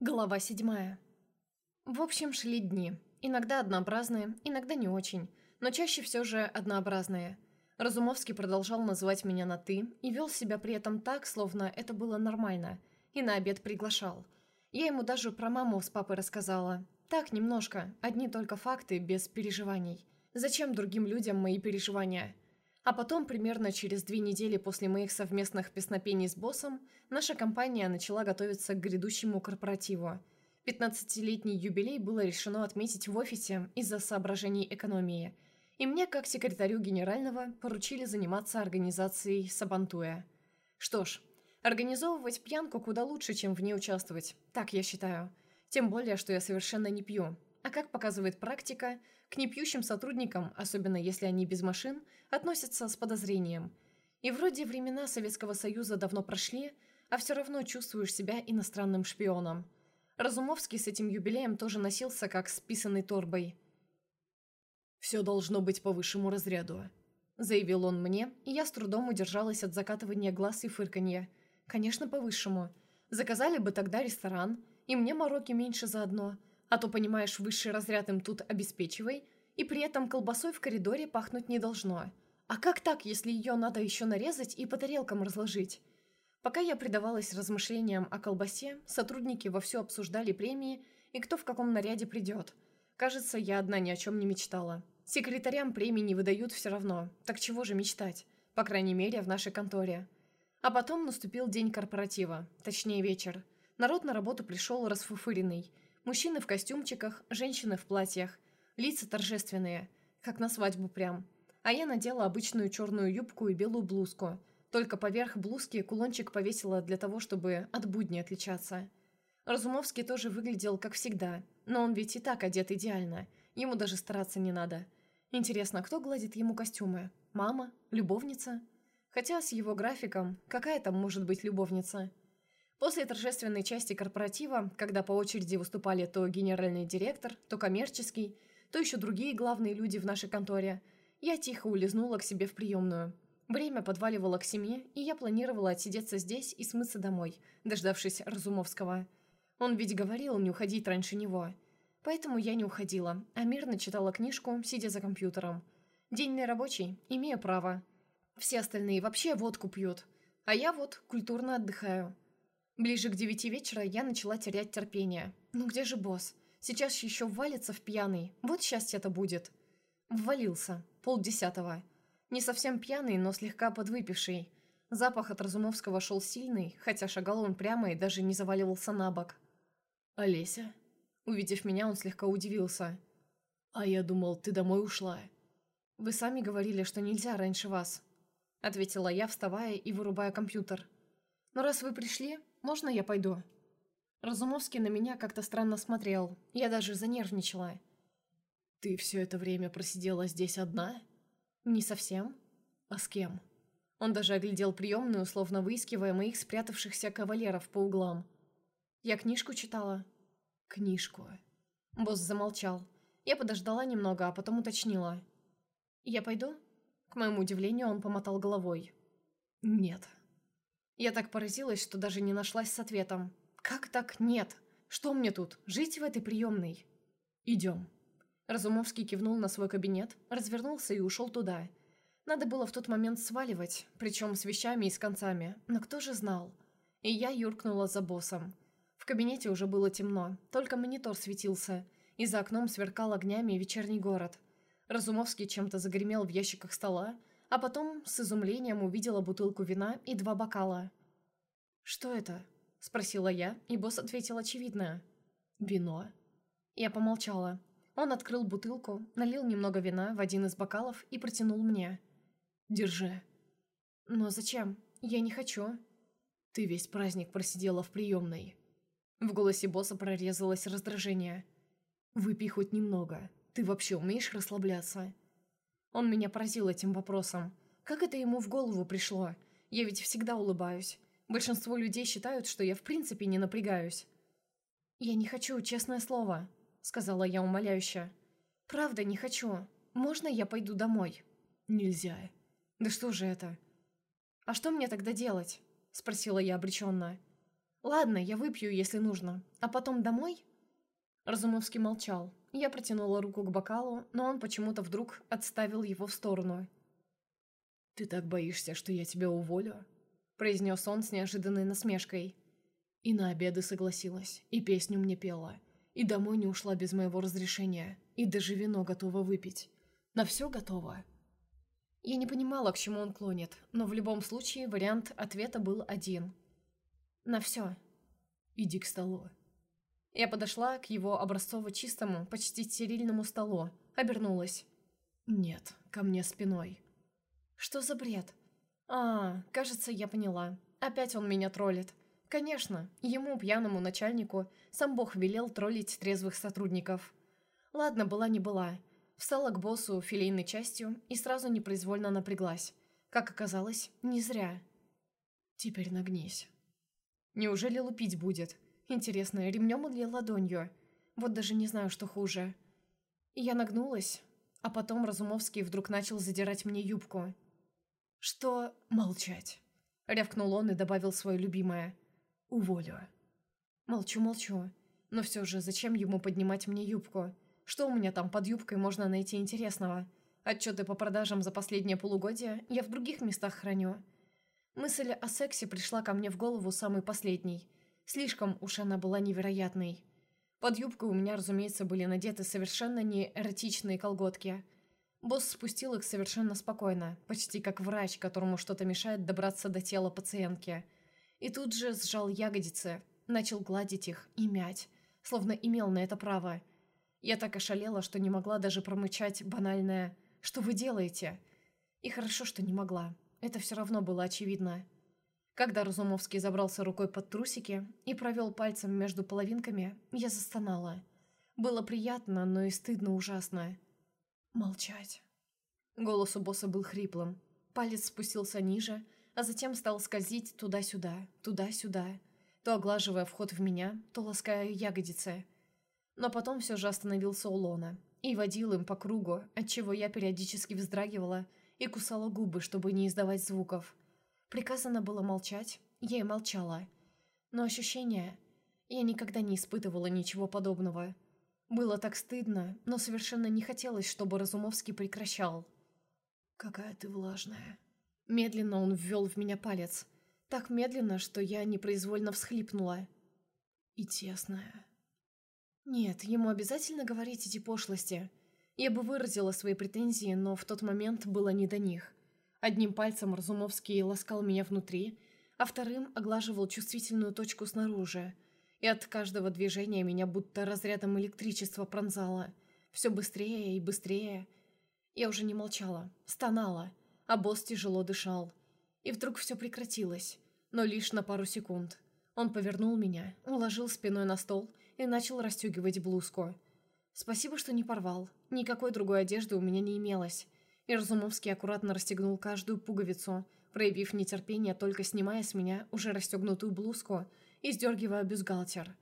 Глава седьмая. В общем, шли дни. Иногда однообразные, иногда не очень, но чаще все же однообразные. Разумовский продолжал называть меня на «ты» и вел себя при этом так, словно это было нормально, и на обед приглашал. Я ему даже про маму с папой рассказала. Так, немножко, одни только факты, без переживаний. Зачем другим людям мои переживания? А потом, примерно через две недели после моих совместных песнопений с боссом, наша компания начала готовиться к грядущему корпоративу. 15-летний юбилей было решено отметить в офисе из-за соображений экономии. И мне, как секретарю генерального, поручили заниматься организацией Сабантуя. Что ж, организовывать пьянку куда лучше, чем в ней участвовать, так я считаю. Тем более, что я совершенно не пью. А как показывает практика, к непьющим сотрудникам, особенно если они без машин, относятся с подозрением. И вроде времена Советского Союза давно прошли, а все равно чувствуешь себя иностранным шпионом. Разумовский с этим юбилеем тоже носился как с писаной торбой. «Все должно быть по высшему разряду», — заявил он мне, и я с трудом удержалась от закатывания глаз и фырканья. «Конечно, по высшему. Заказали бы тогда ресторан, и мне мороки меньше заодно, а то, понимаешь, высший разряд им тут обеспечивай, и при этом колбасой в коридоре пахнуть не должно. А как так, если ее надо еще нарезать и по тарелкам разложить? Пока я предавалась размышлениям о колбасе, сотрудники вовсю обсуждали премии и кто в каком наряде придет. Кажется, я одна ни о чем не мечтала. Секретарям премии не выдают все равно, так чего же мечтать? По крайней мере, в нашей конторе. А потом наступил день корпоратива, точнее вечер. Народ на работу пришел расфуфыренный – Мужчины в костюмчиках, женщины в платьях. Лица торжественные, как на свадьбу прям. А я надела обычную черную юбку и белую блузку. Только поверх блузки кулончик повесила для того, чтобы от будни отличаться. Разумовский тоже выглядел как всегда, но он ведь и так одет идеально. Ему даже стараться не надо. Интересно, кто гладит ему костюмы? Мама? Любовница? Хотя с его графиком, какая там может быть любовница? После торжественной части корпоратива, когда по очереди выступали то генеральный директор, то коммерческий, то еще другие главные люди в нашей конторе, я тихо улизнула к себе в приемную. Время подваливало к семье, и я планировала отсидеться здесь и смыться домой, дождавшись Разумовского. Он ведь говорил не уходить раньше него. Поэтому я не уходила, а мирно читала книжку, сидя за компьютером. День рабочий, имею право. Все остальные вообще водку пьют, а я вот культурно отдыхаю. Ближе к девяти вечера я начала терять терпение. Ну где же босс? Сейчас еще ввалится в пьяный. Вот счастье-то будет. Ввалился. Полдесятого. Не совсем пьяный, но слегка подвыпивший. Запах от Разумовского шел сильный, хотя шагал он прямо и даже не заваливался на бок. «Олеся?» Увидев меня, он слегка удивился. «А я думал, ты домой ушла». «Вы сами говорили, что нельзя раньше вас», — ответила я, вставая и вырубая компьютер. «Но раз вы пришли, можно я пойду?» Разумовский на меня как-то странно смотрел. Я даже занервничала. «Ты все это время просидела здесь одна?» «Не совсем. А с кем?» Он даже оглядел приемную, словно выискивая моих спрятавшихся кавалеров по углам. «Я книжку читала». «Книжку». Босс замолчал. Я подождала немного, а потом уточнила. «Я пойду?» К моему удивлению, он помотал головой. «Нет». Я так поразилась, что даже не нашлась с ответом. «Как так нет? Что мне тут? Жить в этой приемной?» «Идем». Разумовский кивнул на свой кабинет, развернулся и ушел туда. Надо было в тот момент сваливать, причем с вещами и с концами, но кто же знал? И я юркнула за боссом. В кабинете уже было темно, только монитор светился, и за окном сверкал огнями вечерний город. Разумовский чем-то загремел в ящиках стола, а потом с изумлением увидела бутылку вина и два бокала. «Что это?» – спросила я, и босс ответил очевидное. «Вино». Я помолчала. Он открыл бутылку, налил немного вина в один из бокалов и протянул мне. «Держи». «Но зачем? Я не хочу». «Ты весь праздник просидела в приемной». В голосе босса прорезалось раздражение. «Выпей хоть немного. Ты вообще умеешь расслабляться?» Он меня поразил этим вопросом. Как это ему в голову пришло? Я ведь всегда улыбаюсь. Большинство людей считают, что я в принципе не напрягаюсь. «Я не хочу, честное слово», — сказала я умоляюще. «Правда не хочу. Можно я пойду домой?» «Нельзя». «Да что же это?» «А что мне тогда делать?» — спросила я обреченно. «Ладно, я выпью, если нужно. А потом домой?» Разумовский молчал. Я протянула руку к бокалу, но он почему-то вдруг отставил его в сторону. «Ты так боишься, что я тебя уволю?» произнес он с неожиданной насмешкой. И на обеды согласилась, и песню мне пела, и домой не ушла без моего разрешения, и даже вино готова выпить. На все готово. Я не понимала, к чему он клонит, но в любом случае вариант ответа был один. На все. Иди к столу. Я подошла к его образцово-чистому, почти стерильному столу, обернулась. Нет, ко мне спиной. Что за бред? А, кажется, я поняла. Опять он меня троллит. Конечно, ему, пьяному начальнику, сам Бог велел троллить трезвых сотрудников. Ладно, была не была. Встала к боссу филейной частью и сразу непроизвольно напряглась. Как оказалось, не зря. Теперь нагнись. Неужели лупить будет? Интересно, ремнем или ладонью? Вот даже не знаю, что хуже. Я нагнулась, а потом Разумовский вдруг начал задирать мне юбку. «Что молчать?» — рявкнул он и добавил свое любимое. «Уволю». Молчу, молчу. Но все же, зачем ему поднимать мне юбку? Что у меня там под юбкой можно найти интересного? Отчеты по продажам за последнее полугодие я в других местах храню. Мысль о сексе пришла ко мне в голову самый последний. Слишком уж она была невероятной. Под юбкой у меня, разумеется, были надеты совершенно не эротичные колготки — Босс спустил их совершенно спокойно, почти как врач, которому что-то мешает добраться до тела пациентки. И тут же сжал ягодицы, начал гладить их и мять, словно имел на это право. Я так ошалела, что не могла даже промычать банальное «Что вы делаете?» И хорошо, что не могла. Это все равно было очевидно. Когда Разумовский забрался рукой под трусики и провел пальцем между половинками, я застонала. Было приятно, но и стыдно ужасно. «Молчать». Голос у босса был хриплым. Палец спустился ниже, а затем стал скользить туда-сюда, туда-сюда, то оглаживая вход в меня, то лаская ягодицы. Но потом все же остановился у лона и водил им по кругу, отчего я периодически вздрагивала и кусала губы, чтобы не издавать звуков. Приказано было молчать, я и молчала. Но ощущение... Я никогда не испытывала ничего подобного. Было так стыдно, но совершенно не хотелось, чтобы Разумовский прекращал. «Какая ты влажная». Медленно он ввел в меня палец. Так медленно, что я непроизвольно всхлипнула. «И тесная». Нет, ему обязательно говорить эти пошлости. Я бы выразила свои претензии, но в тот момент было не до них. Одним пальцем Разумовский ласкал меня внутри, а вторым оглаживал чувствительную точку снаружи – и от каждого движения меня будто разрядом электричества пронзало. Все быстрее и быстрее. Я уже не молчала, стонала, а босс тяжело дышал. И вдруг все прекратилось, но лишь на пару секунд. Он повернул меня, уложил спиной на стол и начал расстегивать блузку. Спасибо, что не порвал. Никакой другой одежды у меня не имелось. И Разумовский аккуратно расстегнул каждую пуговицу, проявив нетерпение, только снимая с меня уже расстегнутую блузку – и сдергивая бюстгальтер.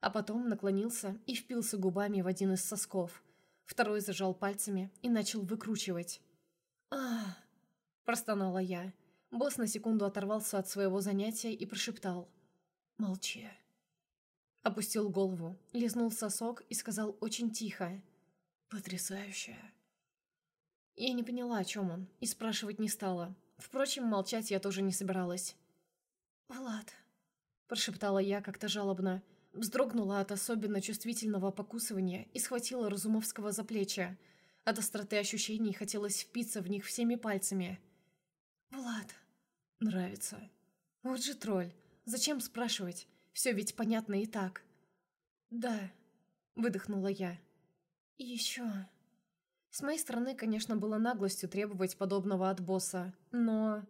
А потом наклонился и впился губами в один из сосков. Второй зажал пальцами и начал выкручивать. а простонала я. Босс на секунду оторвался от своего занятия и прошептал. «Молчи». Опустил голову, лизнул сосок и сказал очень тихо. «Потрясающе». Я не поняла, о чем он, и спрашивать не стала. Впрочем, молчать я тоже не собиралась. «Влад», прошептала я как-то жалобно. Вздрогнула от особенно чувствительного покусывания и схватила Разумовского за плечи. От остроты ощущений хотелось впиться в них всеми пальцами. «Влад...» «Нравится». «Вот же тролль. Зачем спрашивать? Все ведь понятно и так». «Да», — выдохнула я. «И еще...» С моей стороны, конечно, было наглостью требовать подобного от босса, но...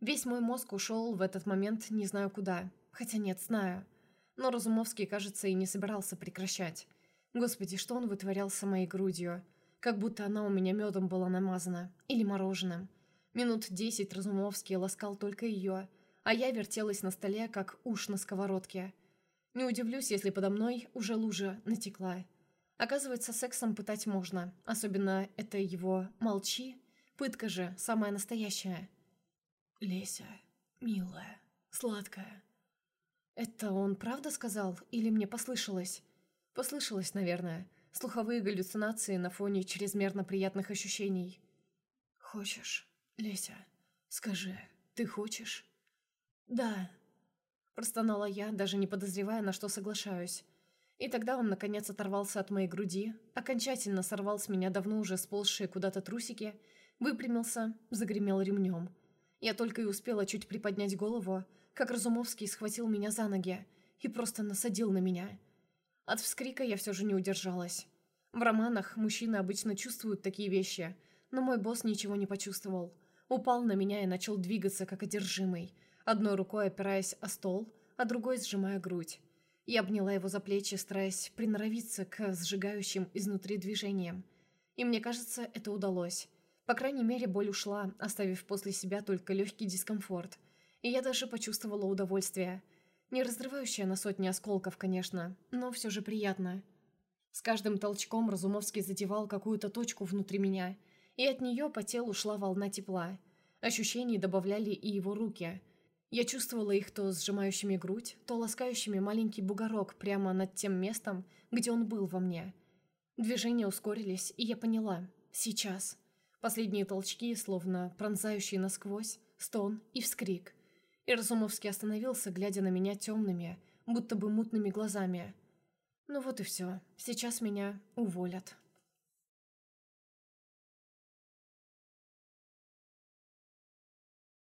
Весь мой мозг ушел в этот момент не знаю куда. Хотя нет, знаю. Но Разумовский, кажется, и не собирался прекращать. Господи, что он вытворял с моей грудью? Как будто она у меня медом была намазана. Или мороженым. Минут десять Разумовский ласкал только ее, а я вертелась на столе, как уж на сковородке. Не удивлюсь, если подо мной уже лужа натекла. Оказывается, сексом пытать можно, особенно это его «молчи». Пытка же самая настоящая. «Леся, милая, сладкая, Это он правда сказал или мне послышалось? Послышалось, наверное. Слуховые галлюцинации на фоне чрезмерно приятных ощущений. «Хочешь, Леся? Скажи, ты хочешь?» «Да», – простонала я, даже не подозревая, на что соглашаюсь. И тогда он, наконец, оторвался от моей груди, окончательно сорвал с меня давно уже сползшие куда-то трусики, выпрямился, загремел ремнем. Я только и успела чуть приподнять голову, как Разумовский схватил меня за ноги и просто насадил на меня. От вскрика я все же не удержалась. В романах мужчины обычно чувствуют такие вещи, но мой босс ничего не почувствовал. Упал на меня и начал двигаться, как одержимый, одной рукой опираясь о стол, а другой сжимая грудь. Я обняла его за плечи, стараясь приноровиться к сжигающим изнутри движениям. И мне кажется, это удалось. По крайней мере, боль ушла, оставив после себя только легкий дискомфорт. И я даже почувствовала удовольствие. Не разрывающее на сотни осколков, конечно, но все же приятно. С каждым толчком Разумовский задевал какую-то точку внутри меня, и от нее по телу шла волна тепла. Ощущений добавляли и его руки – я чувствовала их то сжимающими грудь, то ласкающими маленький бугорок прямо над тем местом, где он был во мне. Движения ускорились, и я поняла. Сейчас. Последние толчки, словно пронзающие насквозь, стон и вскрик. И Разумовский остановился, глядя на меня темными, будто бы мутными глазами. Ну вот и все. Сейчас меня уволят.